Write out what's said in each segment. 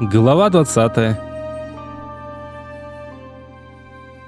Глава 20.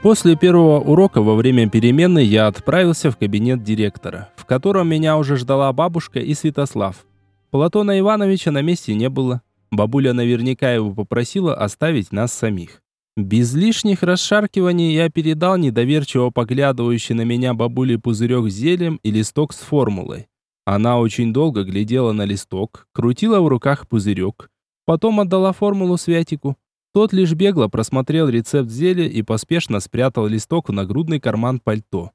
После первого урока во время перемены я отправился в кабинет директора, в котором меня уже ждала бабушка и Святослав. Платона Ивановича на месте не было. Бабуля наверняка его попросила оставить нас самих. Без лишних расшаркиваний я передал недоверчиво поглядывающей на меня бабуле пузырек с зельем и листок с формулой. Она очень долго глядела на листок, крутила в руках пузырек, Потом отдала формулу Святику. Тот лишь бегло просмотрел рецепт зелья и поспешно спрятал листок в нагрудный карман пальто.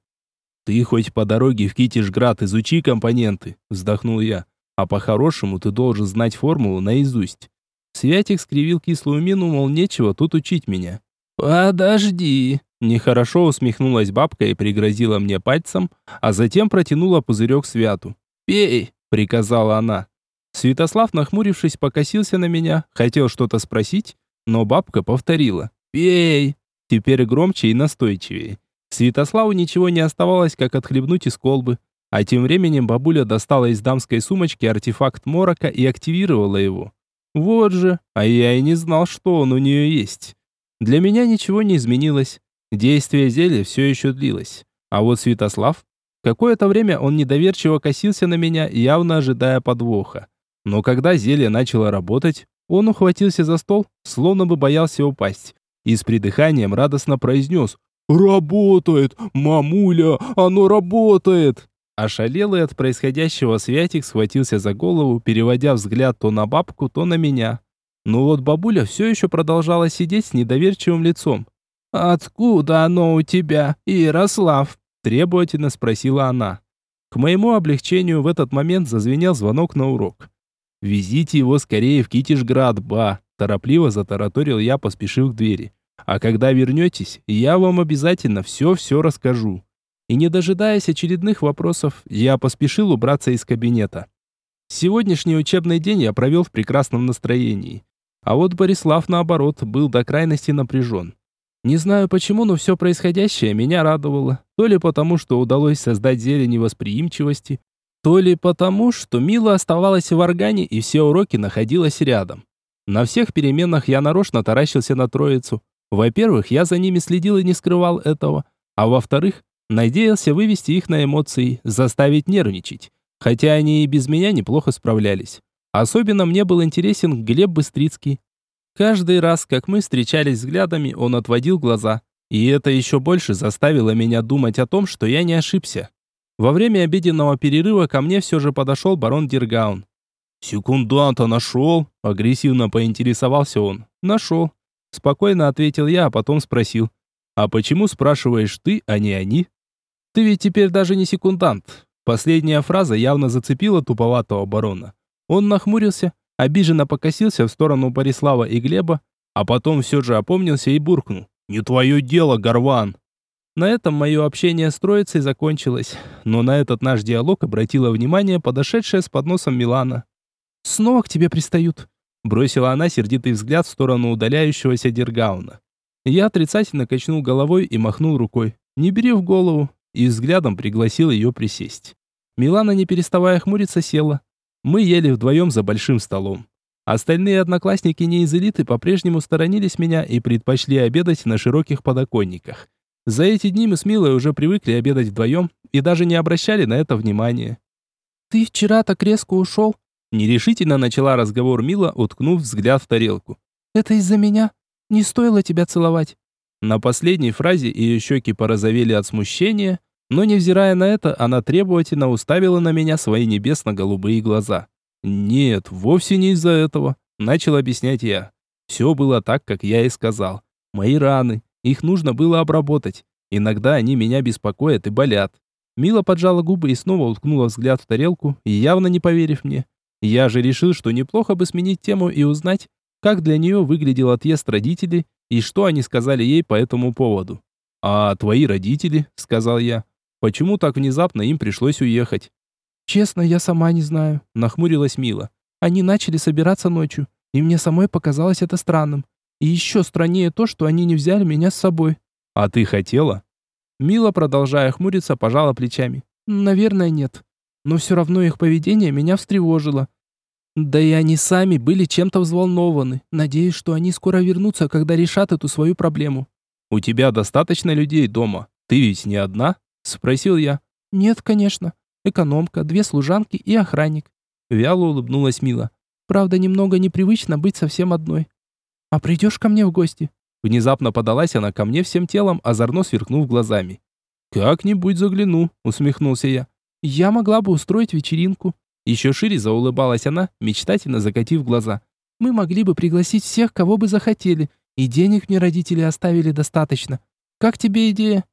«Ты хоть по дороге в Китишград изучи компоненты», – вздохнул я. «А по-хорошему ты должен знать формулу наизусть». Святик скривил кислую мину, мол, нечего тут учить меня. «Подожди!» Нехорошо усмехнулась бабка и пригрозила мне пальцем, а затем протянула пузырек Святу. «Пей!» – приказала она. Святослав, нахмурившись, покосился на меня, хотел что-то спросить, но бабка повторила. «Пей!» Теперь громче и настойчивее. Святославу ничего не оставалось, как отхлебнуть из колбы. А тем временем бабуля достала из дамской сумочки артефакт морока и активировала его. Вот же, а я и не знал, что он у нее есть. Для меня ничего не изменилось. Действие зелья все еще длилось. А вот Святослав... Какое-то время он недоверчиво косился на меня, явно ожидая подвоха. Но когда зелье начало работать, он ухватился за стол, словно бы боялся упасть, и с придыханием радостно произнес «Работает! Мамуля, оно работает!» Ошалелый от происходящего Святик схватился за голову, переводя взгляд то на бабку, то на меня. Но вот бабуля все еще продолжала сидеть с недоверчивым лицом. «Откуда оно у тебя, Ярослав?» – требовательно спросила она. К моему облегчению в этот момент зазвенел звонок на урок. «Везите его скорее в Китишград, ба!» Торопливо затараторил я, поспешив к двери. «А когда вернетесь, я вам обязательно все-все расскажу». И не дожидаясь очередных вопросов, я поспешил убраться из кабинета. Сегодняшний учебный день я провел в прекрасном настроении. А вот Борислав, наоборот, был до крайности напряжен. Не знаю почему, но все происходящее меня радовало. То ли потому, что удалось создать зелень восприимчивости, то ли потому, что Мила оставалась в органе и все уроки находилась рядом. На всех переменах я нарочно таращился на троицу. Во-первых, я за ними следил и не скрывал этого. А во-вторых, надеялся вывести их на эмоции, заставить нервничать. Хотя они и без меня неплохо справлялись. Особенно мне был интересен Глеб Быстрицкий. Каждый раз, как мы встречались взглядами, он отводил глаза. И это еще больше заставило меня думать о том, что я не ошибся. Во время обеденного перерыва ко мне все же подошел барон Диргаун. «Секунданта нашел?» – агрессивно поинтересовался он. «Нашел». Спокойно ответил я, а потом спросил. «А почему спрашиваешь ты, а не они?» «Ты ведь теперь даже не секундант». Последняя фраза явно зацепила туповатого барона. Он нахмурился, обиженно покосился в сторону Борислава и Глеба, а потом все же опомнился и буркнул. «Не твое дело, Горван!» На этом мое общение с троицей закончилось, но на этот наш диалог обратила внимание подошедшая с подносом Милана. «Снова к тебе пристают», — бросила она сердитый взгляд в сторону удаляющегося Дергауна. Я отрицательно качнул головой и махнул рукой. «Не бери в голову», и взглядом пригласил ее присесть. Милана, не переставая хмуриться, села. Мы ели вдвоем за большим столом. Остальные одноклассники не из элиты по-прежнему сторонились меня и предпочли обедать на широких подоконниках. За эти дни мы с Милой уже привыкли обедать вдвоем и даже не обращали на это внимания. «Ты вчера так резко ушел?» Нерешительно начала разговор Мила, уткнув взгляд в тарелку. «Это из-за меня? Не стоило тебя целовать». На последней фразе ее щеки порозовели от смущения, но невзирая на это, она требовательно уставила на меня свои небесно-голубые глаза. «Нет, вовсе не из-за этого», — начал объяснять я. «Все было так, как я и сказал. Мои раны, их нужно было обработать. Иногда они меня беспокоят и болят. Мила поджала губы и снова уткнула взгляд в тарелку, явно не поверив мне. Я же решил, что неплохо бы сменить тему и узнать, как для нее выглядел отъезд родителей и что они сказали ей по этому поводу. «А твои родители?» — сказал я. «Почему так внезапно им пришлось уехать?» «Честно, я сама не знаю», — нахмурилась Мила. «Они начали собираться ночью, и мне самой показалось это странным. И еще страннее то, что они не взяли меня с собой. А ты хотела? Мила, продолжая хмуриться, пожала плечами. Наверное, нет. Но все равно их поведение меня встревожило. Да и они сами были чем-то взволнованы. Надеюсь, что они скоро вернутся, когда решат эту свою проблему. У тебя достаточно людей дома? Ты ведь не одна? спросил я. Нет, конечно. Экономка, две служанки и охранник. Вяло улыбнулась Мила. Правда, немного непривычно быть совсем одной. А придешь ко мне в гости? Внезапно подалась она ко мне всем телом, озорно сверкнув глазами. «Как-нибудь загляну», — усмехнулся я. «Я могла бы устроить вечеринку». Еще шире заулыбалась она, мечтательно закатив глаза. «Мы могли бы пригласить всех, кого бы захотели, и денег мне родители оставили достаточно. Как тебе идея?»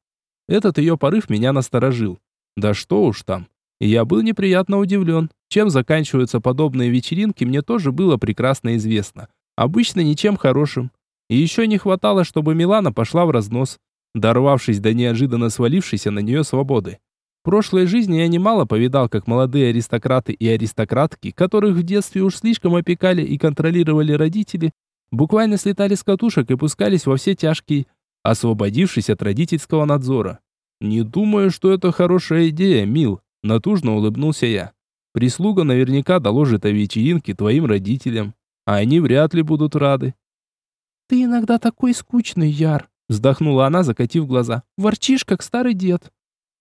Этот ее порыв меня насторожил. Да что уж там. Я был неприятно удивлен. Чем заканчиваются подобные вечеринки, мне тоже было прекрасно известно. Обычно ничем хорошим. И еще не хватало, чтобы Милана пошла в разнос, дорвавшись до неожиданно свалившейся на нее свободы. В прошлой жизни я немало повидал, как молодые аристократы и аристократки, которых в детстве уж слишком опекали и контролировали родители, буквально слетали с катушек и пускались во все тяжкие, освободившись от родительского надзора. «Не думаю, что это хорошая идея, Мил», — натужно улыбнулся я. «Прислуга наверняка доложит о вечеринке твоим родителям, они вряд ли будут рады. «Ты иногда такой скучный, Яр», — вздохнула она, закатив глаза. «Ворчишь, как старый дед».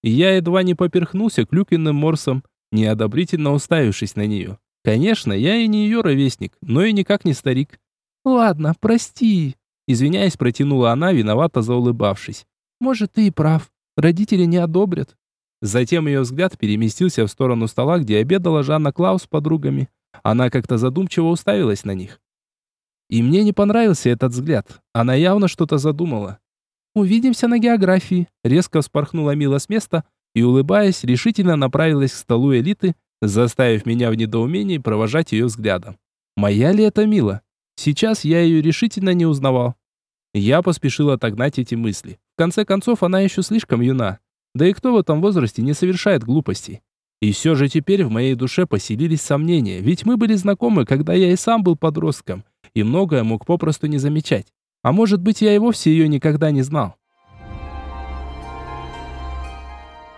Я едва не поперхнулся клюкенным морсом, неодобрительно уставившись на нее. Конечно, я и не ее ровесник, но и никак не старик. «Ладно, прости», — извиняясь, протянула она, виновато заулыбавшись. «Может, ты и прав. Родители не одобрят». Затем ее взгляд переместился в сторону стола, где обедала Жанна Клаус с подругами. Она как-то задумчиво уставилась на них. И мне не понравился этот взгляд. Она явно что-то задумала. «Увидимся на географии», — резко вспорхнула Мила с места и, улыбаясь, решительно направилась к столу элиты, заставив меня в недоумении провожать ее взглядом. Моя ли это Мила? Сейчас я ее решительно не узнавал. Я поспешил отогнать эти мысли. В конце концов, она еще слишком юна. Да и кто в этом возрасте не совершает глупостей? И все же теперь в моей душе поселились сомнения, ведь мы были знакомы, когда я и сам был подростком, и многое мог попросту не замечать. А может быть, я и вовсе ее никогда не знал.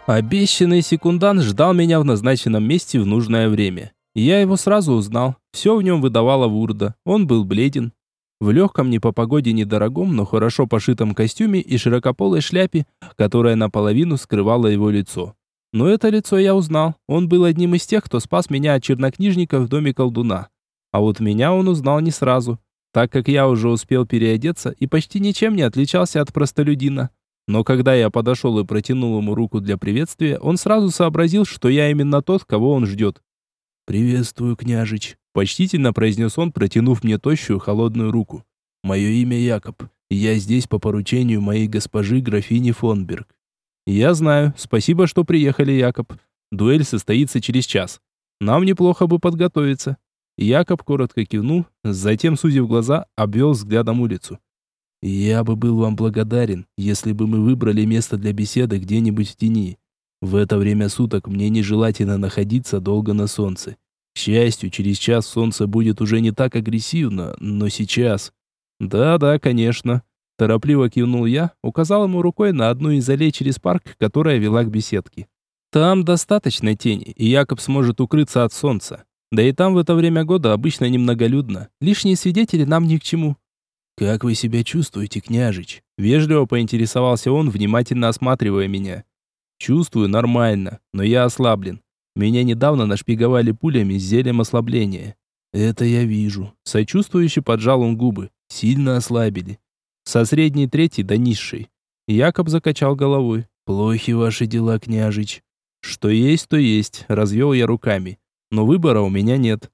Обещанный секундант ждал меня в назначенном месте в нужное время. Я его сразу узнал. Все в нем выдавало Вурда. Он был бледен. В легком не по погоде недорогом, но хорошо пошитом костюме и широкополой шляпе, которая наполовину скрывала его лицо. Но это лицо я узнал. Он был одним из тех, кто спас меня от чернокнижника в доме колдуна. А вот меня он узнал не сразу, так как я уже успел переодеться и почти ничем не отличался от простолюдина. Но когда я подошел и протянул ему руку для приветствия, он сразу сообразил, что я именно тот, кого он ждет. «Приветствую, княжич», — почтительно произнес он, протянув мне тощую холодную руку. «Мое имя Якоб. Я здесь по поручению моей госпожи графини Фонберг». «Я знаю. Спасибо, что приехали, Якоб. Дуэль состоится через час. Нам неплохо бы подготовиться. Якоб коротко кивнул, затем, сузив глаза, обвел взглядом улицу. «Я бы был вам благодарен, если бы мы выбрали место для беседы где-нибудь в тени. В это время суток мне нежелательно находиться долго на солнце. К счастью, через час солнце будет уже не так агрессивно, но сейчас...» «Да-да, конечно», – торопливо кивнул я, указал ему рукой на одну из аллей через парк, которая вела к беседке. «Там достаточно тени, и Якоб сможет укрыться от солнца. Да и там в это время года обычно немноголюдно. Лишние свидетели нам ни к чему. «Как вы себя чувствуете, княжич?» Вежливо поинтересовался он, внимательно осматривая меня. «Чувствую нормально, но я ослаблен. Меня недавно нашпиговали пулями с зельем ослабления». «Это я вижу». Сочувствующе поджал он губы. «Сильно ослабили». Со средней трети до низшей. Якоб закачал головой. «Плохи ваши дела, княжич». «Что есть, то есть», развел я руками но выбора у меня нет.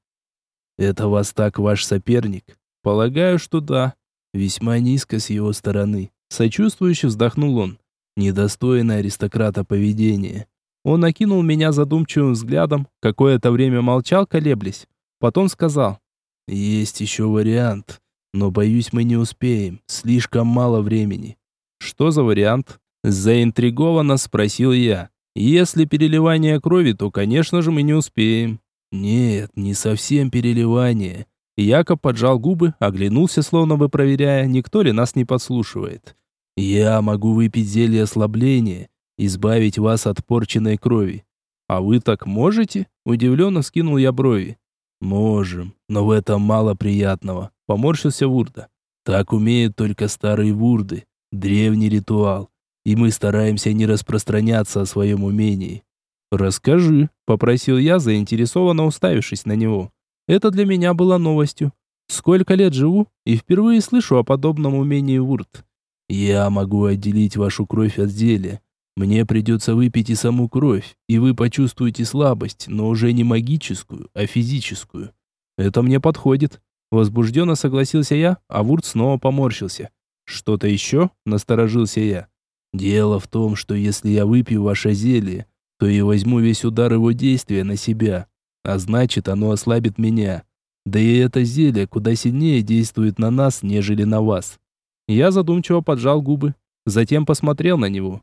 Это вас так ваш соперник? Полагаю, что да. Весьма низко с его стороны. Сочувствующе вздохнул он. Недостойное аристократа поведение. Он окинул меня задумчивым взглядом, какое-то время молчал, колеблясь. Потом сказал. Есть еще вариант, но боюсь мы не успеем. Слишком мало времени. Что за вариант? Заинтригованно спросил я. Если переливание крови, то, конечно же, мы не успеем. Нет, не совсем переливание. Якоб поджал губы, оглянулся, словно бы проверяя, никто ли нас не подслушивает. Я могу выпить зелье ослабления, избавить вас от порченной крови. А вы так можете? Удивленно скинул я брови. Можем, но в этом мало приятного, поморщился Вурда. Так умеют только старые вурды, древний ритуал, и мы стараемся не распространяться о своем умении. Расскажи, попросил я, заинтересованно уставившись на него. Это для меня было новостью. Сколько лет живу и впервые слышу о подобном умении вурд. Я могу отделить вашу кровь от зелья. Мне придется выпить и саму кровь, и вы почувствуете слабость, но уже не магическую, а физическую. Это мне подходит. Возбужденно согласился я, а Вурт снова поморщился. Что-то еще? Насторожился я. Дело в том, что если я выпью ваше зелье, то и возьму весь удар его действия на себя, а значит, оно ослабит меня. Да и это зелье куда сильнее действует на нас, нежели на вас. Я задумчиво поджал губы, затем посмотрел на него.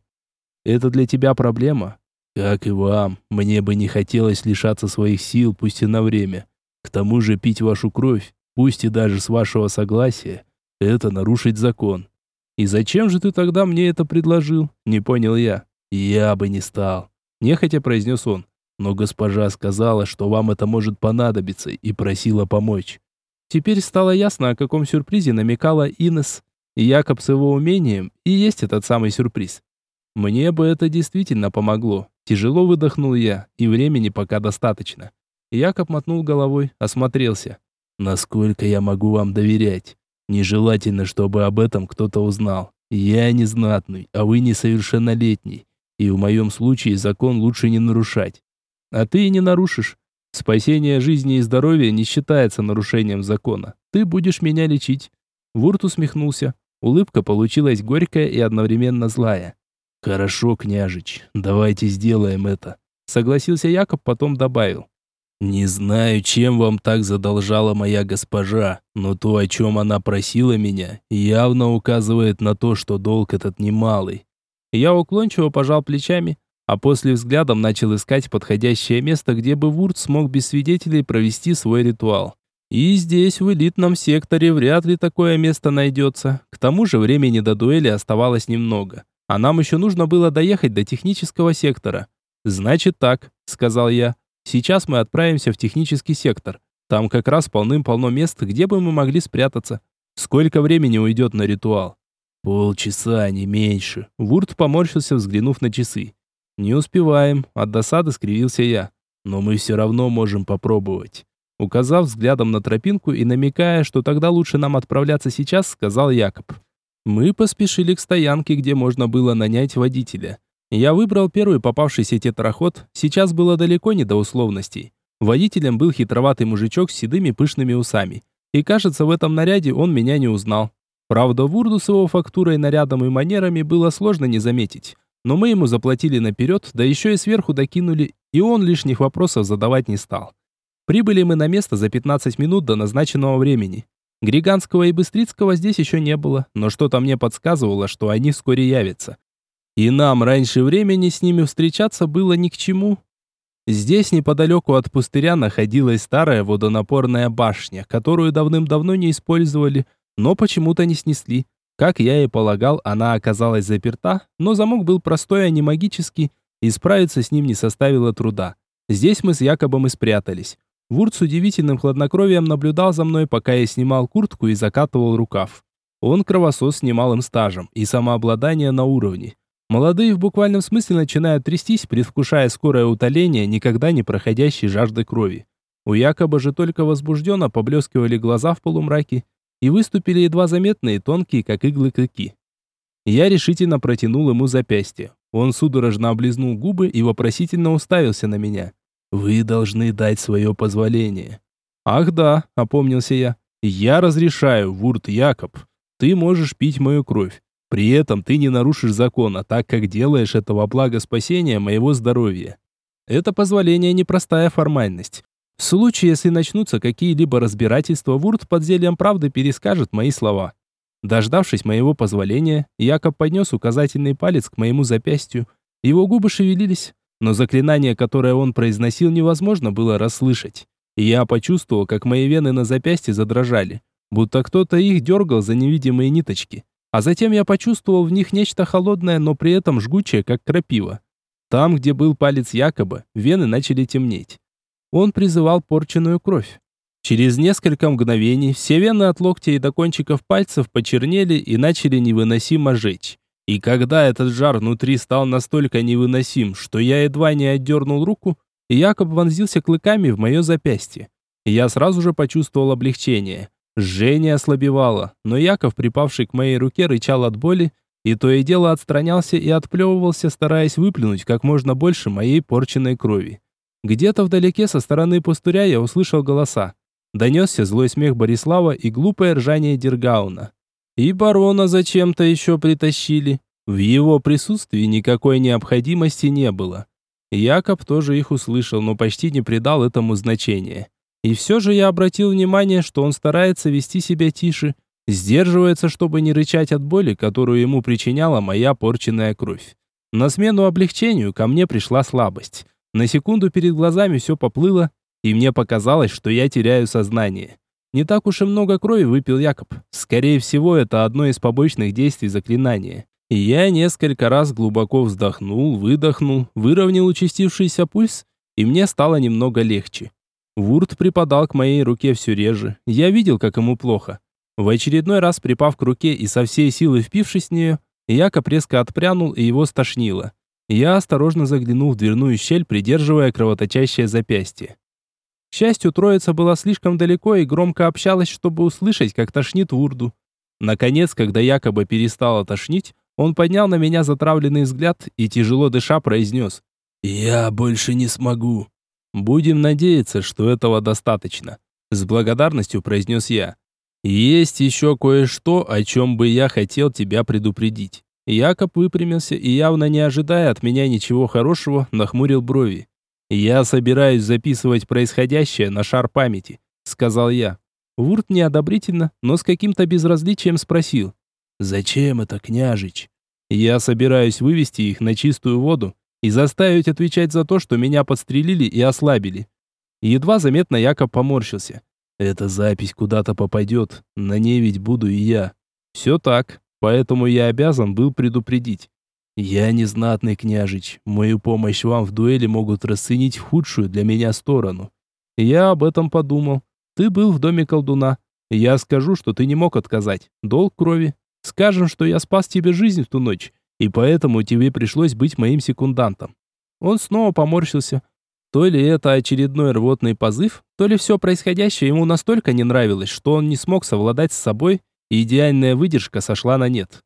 «Это для тебя проблема?» «Как и вам, мне бы не хотелось лишаться своих сил, пусть и на время. К тому же пить вашу кровь, пусть и даже с вашего согласия, это нарушить закон». «И зачем же ты тогда мне это предложил?» Не понял я. «Я бы не стал», – нехотя произнес он. «Но госпожа сказала, что вам это может понадобиться, и просила помочь». Теперь стало ясно, о каком сюрпризе намекала Инес. Якоб с его умением и есть этот самый сюрприз. Мне бы это действительно помогло. Тяжело выдохнул я, и времени пока достаточно. Якоб мотнул головой, осмотрелся. Насколько я могу вам доверять? Нежелательно, чтобы об этом кто-то узнал. Я не знатный, а вы несовершеннолетний. И в моем случае закон лучше не нарушать. А ты и не нарушишь. Спасение жизни и здоровья не считается нарушением закона. Ты будешь меня лечить. Вурт усмехнулся. Улыбка получилась горькая и одновременно злая. «Хорошо, княжич, давайте сделаем это», — согласился Якоб, потом добавил. «Не знаю, чем вам так задолжала моя госпожа, но то, о чем она просила меня, явно указывает на то, что долг этот немалый». Я уклончиво пожал плечами, а после взглядом начал искать подходящее место, где бы Вурт смог без свидетелей провести свой ритуал. И здесь, в элитном секторе, вряд ли такое место найдется. К тому же времени до дуэли оставалось немного. А нам еще нужно было доехать до технического сектора. «Значит так», — сказал я. «Сейчас мы отправимся в технический сектор. Там как раз полным-полно мест, где бы мы могли спрятаться. Сколько времени уйдет на ритуал?» «Полчаса, не меньше». Вурт поморщился, взглянув на часы. «Не успеваем», — от досады скривился я. «Но мы все равно можем попробовать». Указав взглядом на тропинку и намекая, что тогда лучше нам отправляться сейчас, сказал Якоб. Мы поспешили к стоянке, где можно было нанять водителя. Я выбрал первый попавшийся тетраход, сейчас было далеко не до условностей. Водителем был хитроватый мужичок с седыми пышными усами. И кажется, в этом наряде он меня не узнал. Правда, Вурду с его фактурой, нарядом и манерами было сложно не заметить. Но мы ему заплатили наперед, да еще и сверху докинули, и он лишних вопросов задавать не стал. Прибыли мы на место за 15 минут до назначенного времени. Григанского и Быстрицкого здесь еще не было, но что-то мне подсказывало, что они вскоре явятся. И нам раньше времени с ними встречаться было ни к чему. Здесь неподалеку от пустыря находилась старая водонапорная башня, которую давным-давно не использовали, но почему-то не снесли. Как я и полагал, она оказалась заперта, но замок был простой, а не магический, и справиться с ним не составило труда. Здесь мы с Якобом и спрятались. Вурт с удивительным хладнокровием наблюдал за мной, пока я снимал куртку и закатывал рукав. Он кровосос с немалым стажем и самообладание на уровне. Молодые в буквальном смысле начинают трястись, предвкушая скорое утоление никогда не проходящей жажды крови. У Якоба же только возбужденно поблескивали глаза в полумраке и выступили едва заметные, тонкие, как иглы клыки. Я решительно протянул ему запястье. Он судорожно облизнул губы и вопросительно уставился на меня. Вы должны дать свое позволение. Ах да, опомнился я. Я разрешаю, Вурт Якоб. Ты можешь пить мою кровь. При этом ты не нарушишь закона, так как делаешь это во благо спасения моего здоровья. Это позволение непростая формальность. В случае, если начнутся какие-либо разбирательства, Вурт под зельем правды перескажет мои слова. Дождавшись моего позволения, Якоб поднес указательный палец к моему запястью. Его губы шевелились, но заклинание, которое он произносил, невозможно было расслышать. Я почувствовал, как мои вены на запястье задрожали, будто кто-то их дергал за невидимые ниточки. А затем я почувствовал в них нечто холодное, но при этом жгучее, как крапива. Там, где был палец Якоба, вены начали темнеть. Он призывал порченную кровь. Через несколько мгновений все вены от локтя и до кончиков пальцев почернели и начали невыносимо жечь. И когда этот жар внутри стал настолько невыносим, что я едва не отдернул руку, Якоб вонзился клыками в мое запястье. Я сразу же почувствовал облегчение. Жжение ослабевало, но Яков, припавший к моей руке, рычал от боли, и то и дело отстранялся и отплевывался, стараясь выплюнуть как можно больше моей порченной крови. Где-то вдалеке со стороны пустыря я услышал голоса. Донесся злой смех Борислава и глупое ржание Дергауна. И барона зачем-то еще притащили. В его присутствии никакой необходимости не было. Якоб тоже их услышал, но почти не придал этому значения. И все же я обратил внимание, что он старается вести себя тише, сдерживается, чтобы не рычать от боли, которую ему причиняла моя порченная кровь. На смену облегчению ко мне пришла слабость. На секунду перед глазами все поплыло, и мне показалось, что я теряю сознание. Не так уж и много крови выпил Якоб. Скорее всего, это одно из побочных действий заклинания. И я несколько раз глубоко вздохнул, выдохнул, выровнял участившийся пульс, и мне стало немного легче. Вурт припадал к моей руке все реже. Я видел, как ему плохо. В очередной раз припав к руке и со всей силы впившись в нее, Якоб резко отпрянул и его стошнило. Я осторожно заглянул в дверную щель, придерживая кровоточащее запястье. К счастью, троица была слишком далеко и громко общалась, чтобы услышать, как тошнит Вурду. Наконец, когда якобы перестало тошнить, он поднял на меня затравленный взгляд и, тяжело дыша, произнес «Я больше не смогу». «Будем надеяться, что этого достаточно», — с благодарностью произнес я. «Есть еще кое-что, о чем бы я хотел тебя предупредить». Якоб выпрямился и, явно не ожидая от меня ничего хорошего, нахмурил брови. «Я собираюсь записывать происходящее на шар памяти», — сказал я. Вурт неодобрительно, но с каким-то безразличием спросил. «Зачем это, княжич?» «Я собираюсь вывести их на чистую воду и заставить отвечать за то, что меня подстрелили и ослабили». Едва заметно Якоб поморщился. «Эта запись куда-то попадет, на ней ведь буду и я». «Все так, поэтому я обязан был предупредить. Я не знатный княжич. Мою помощь вам в дуэли могут расценить худшую для меня сторону. Я об этом подумал. Ты был в доме колдуна. Я скажу, что ты не мог отказать. Долг крови. Скажем, что я спас тебе жизнь в ту ночь, и поэтому тебе пришлось быть моим секундантом. Он снова поморщился. То ли это очередной рвотный позыв, то ли все происходящее ему настолько не нравилось, что он не смог совладать с собой, и идеальная выдержка сошла на нет.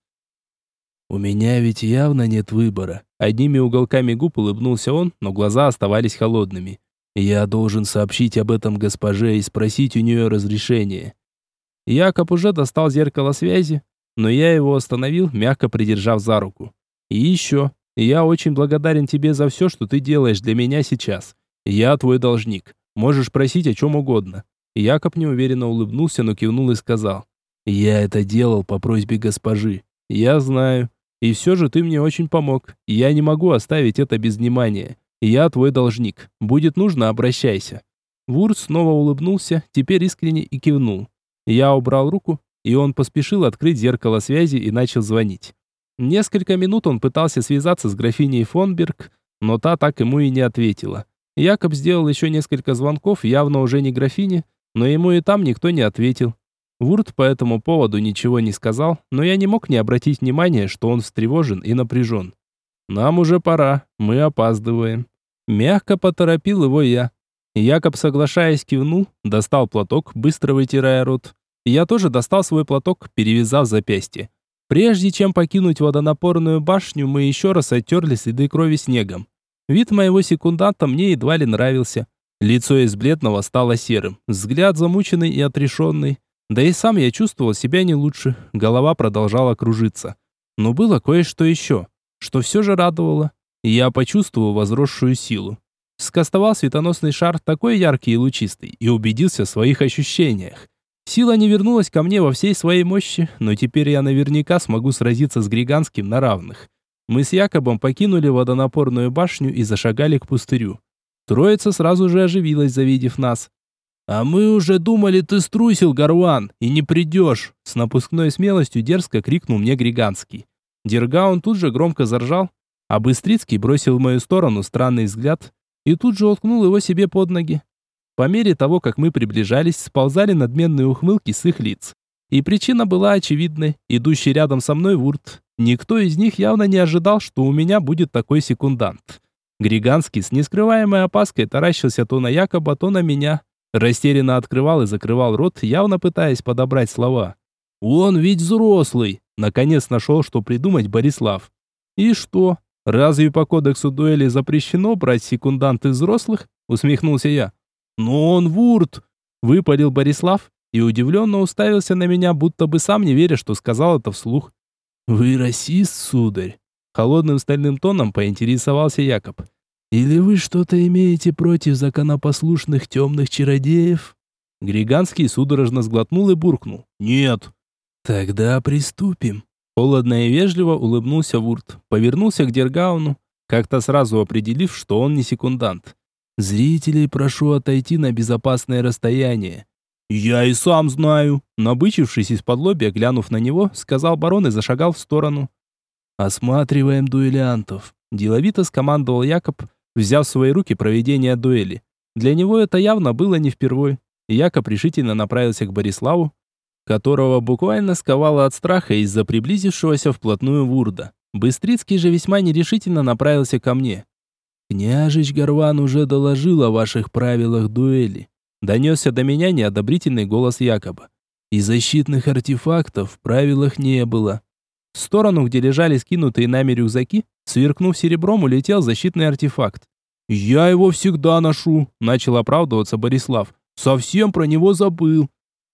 «У меня ведь явно нет выбора». Одними уголками губ улыбнулся он, но глаза оставались холодными. «Я должен сообщить об этом госпоже и спросить у нее разрешение». Якоб уже достал зеркало связи, но я его остановил, мягко придержав за руку. «И еще, я очень благодарен тебе за все, что ты делаешь для меня сейчас. Я твой должник. Можешь просить о чем угодно». Якоб неуверенно улыбнулся, но кивнул и сказал. «Я это делал по просьбе госпожи. Я знаю. И все же ты мне очень помог. Я не могу оставить это без внимания. Я твой должник. Будет нужно, обращайся». Вурс снова улыбнулся, теперь искренне и кивнул. Я убрал руку, и он поспешил открыть зеркало связи и начал звонить. Несколько минут он пытался связаться с графиней Фонберг, но та так ему и не ответила. Якоб сделал еще несколько звонков, явно уже не графине, но ему и там никто не ответил. Вурт по этому поводу ничего не сказал, но я не мог не обратить внимания, что он встревожен и напряжен. «Нам уже пора, мы опаздываем». Мягко поторопил его я. Якоб, соглашаясь, кивнул, достал платок, быстро вытирая рот. Я тоже достал свой платок, перевязав запястье. Прежде чем покинуть водонапорную башню, мы еще раз оттерли следы крови снегом. Вид моего секунданта мне едва ли нравился. Лицо из бледного стало серым, взгляд замученный и отрешенный. Да и сам я чувствовал себя не лучше, голова продолжала кружиться. Но было кое-что еще, что все же радовало. Я почувствовал возросшую силу. Скостовал светоносный шар, такой яркий и лучистый, и убедился в своих ощущениях. Сила не вернулась ко мне во всей своей мощи, но теперь я наверняка смогу сразиться с Григанским на равных. Мы с Якобом покинули водонапорную башню и зашагали к пустырю. Троица сразу же оживилась, завидев нас. «А мы уже думали, ты струсил, Гарван, и не придешь!» С напускной смелостью дерзко крикнул мне Григанский. Дергаун тут же громко заржал, а Быстрицкий бросил в мою сторону странный взгляд и тут же уткнул его себе под ноги. По мере того, как мы приближались, сползали надменные ухмылки с их лиц. И причина была очевидной. Идущий рядом со мной Вурт. Никто из них явно не ожидал, что у меня будет такой секундант. Григанский с нескрываемой опаской таращился то на Якоба, то на меня. Растерянно открывал и закрывал рот, явно пытаясь подобрать слова. «Он ведь взрослый!» Наконец нашел, что придумать Борислав. «И что? Разве по кодексу дуэли запрещено брать секунданты взрослых?» Усмехнулся я. «Но он вурт!» Выпалил Борислав и удивленно уставился на меня, будто бы сам не веря, что сказал это вслух. «Вы расист, сударь?» Холодным стальным тоном поинтересовался Якоб. «Или вы что-то имеете против законопослушных темных чародеев?» Григанский судорожно сглотнул и буркнул. «Нет». «Тогда приступим». Холодно и вежливо улыбнулся Вурт, повернулся к Дергауну, как-то сразу определив, что он не секундант. «Зрителей прошу отойти на безопасное расстояние». «Я и сам знаю», набычившись из-под лобья, глянув на него, сказал барон и зашагал в сторону. «Осматриваем дуэлянтов», – деловито скомандовал Якоб, взяв в свои руки проведение дуэли. Для него это явно было не впервой. Якоб решительно направился к Бориславу, которого буквально сковало от страха из-за приблизившегося вплотную Вурда. Быстрицкий же весьма нерешительно направился ко мне. «Княжич Горван уже доложил о ваших правилах дуэли», донесся до меня неодобрительный голос Якоба. «И защитных артефактов в правилах не было». В сторону, где лежали скинутые нами рюкзаки, сверкнув серебром, улетел защитный артефакт. «Я его всегда ношу», — начал оправдываться Борислав. «Совсем про него забыл».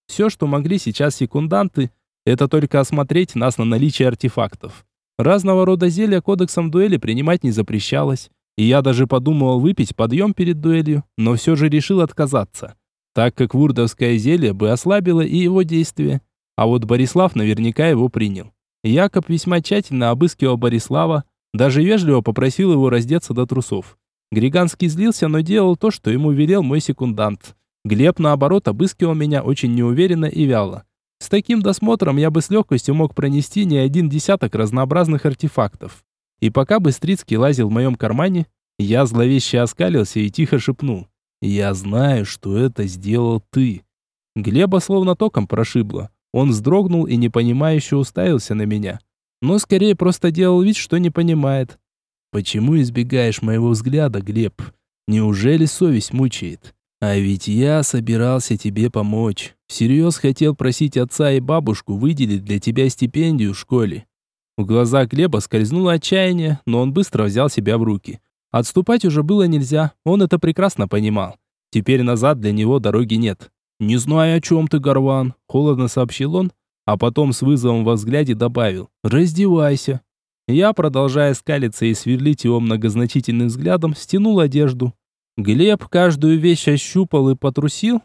Все, что могли сейчас секунданты, это только осмотреть нас на наличие артефактов. Разного рода зелья кодексом дуэли принимать не запрещалось, и я даже подумывал выпить подъем перед дуэлью, но все же решил отказаться, так как вурдовское зелье бы ослабило и его действие, а вот Борислав наверняка его принял. Якоб весьма тщательно обыскивал Борислава, даже вежливо попросил его раздеться до трусов. Григанский злился, но делал то, что ему велел мой секундант. Глеб, наоборот, обыскивал меня очень неуверенно и вяло. С таким досмотром я бы с легкостью мог пронести не один десяток разнообразных артефактов. И пока Быстрицкий лазил в моем кармане, я зловеще оскалился и тихо шепнул. «Я знаю, что это сделал ты». Глеба словно током прошибло. Он вздрогнул и непонимающе уставился на меня. Но скорее просто делал вид, что не понимает. «Почему избегаешь моего взгляда, Глеб? Неужели совесть мучает?» А ведь я собирался тебе помочь. Всерьез хотел просить отца и бабушку выделить для тебя стипендию в школе. В глазах Глеба скользнуло отчаяние, но он быстро взял себя в руки. Отступать уже было нельзя, он это прекрасно понимал. Теперь назад для него дороги нет. «Не знаю, о чем ты, Горван», — холодно сообщил он, а потом с вызовом во взгляде добавил «Раздевайся». Я, продолжая скалиться и сверлить его многозначительным взглядом, стянул одежду. Глеб каждую вещь ощупал и потрусил.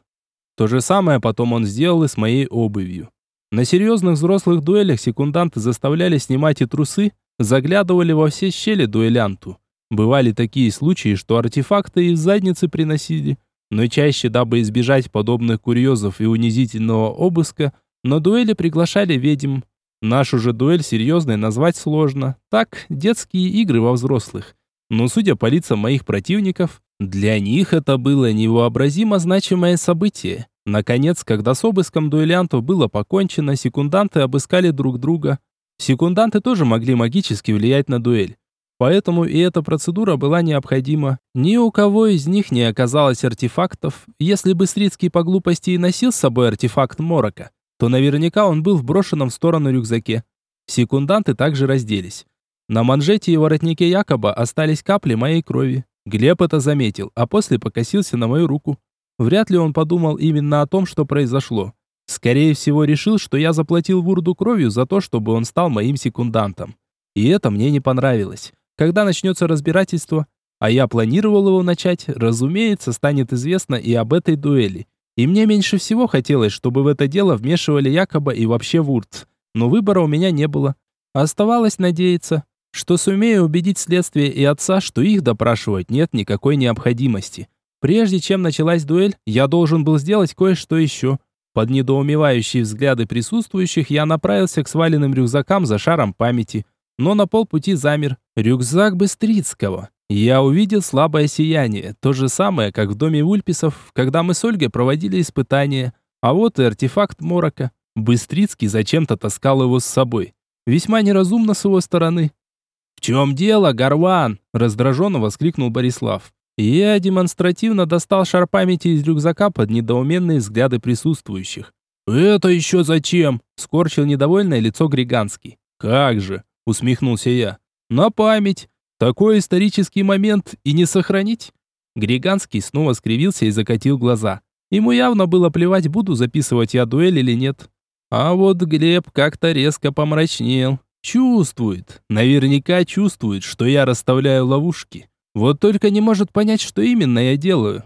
То же самое потом он сделал и с моей обувью. На серьезных взрослых дуэлях секунданты заставляли снимать и трусы, заглядывали во все щели дуэлянту. Бывали такие случаи, что артефакты из задницы приносили, но чаще, дабы избежать подобных курьезов и унизительного обыска, на дуэли приглашали ведьм. Нашу же дуэль серьезной назвать сложно. Так, детские игры во взрослых. Но судя по лицам моих противников, для них это было невообразимо значимое событие. Наконец, когда с обыском дуэлянтов было покончено, секунданты обыскали друг друга. Секунданты тоже могли магически влиять на дуэль. Поэтому и эта процедура была необходима. Ни у кого из них не оказалось артефактов. Если бы Стрицкий по глупости и носил с собой артефакт Морока, то наверняка он был в брошенном в сторону рюкзаке. Секунданты также разделись. На манжете и воротнике Якоба остались капли моей крови. Глеб это заметил, а после покосился на мою руку. Вряд ли он подумал именно о том, что произошло. Скорее всего, решил, что я заплатил Вурду кровью за то, чтобы он стал моим секундантом. И это мне не понравилось. Когда начнется разбирательство, а я планировал его начать, разумеется, станет известно и об этой дуэли. И мне меньше всего хотелось, чтобы в это дело вмешивали Якоба и вообще Вурд. Но выбора у меня не было. Оставалось надеяться, что сумею убедить следствие и отца, что их допрашивать нет никакой необходимости. Прежде чем началась дуэль, я должен был сделать кое-что еще. Под недоумевающие взгляды присутствующих я направился к сваленным рюкзакам за шаром памяти, но на полпути замер. Рюкзак Быстрицкого. Я увидел слабое сияние, то же самое, как в доме Вульписов, когда мы с Ольгой проводили испытания. А вот и артефакт Морока. Быстрицкий зачем-то таскал его с собой. Весьма неразумно с его стороны. «В чем дело, Горван?» – раздраженно воскликнул Борислав. Я демонстративно достал шар памяти из рюкзака под недоуменные взгляды присутствующих. «Это еще зачем?» – скорчил недовольное лицо Григанский. «Как же!» – усмехнулся я. «На память! Такой исторический момент и не сохранить?» Григанский снова скривился и закатил глаза. Ему явно было плевать, буду записывать я дуэль или нет. А вот Глеб как-то резко помрачнел. Чувствует, наверняка чувствует, что я расставляю ловушки. Вот только не может понять, что именно я делаю.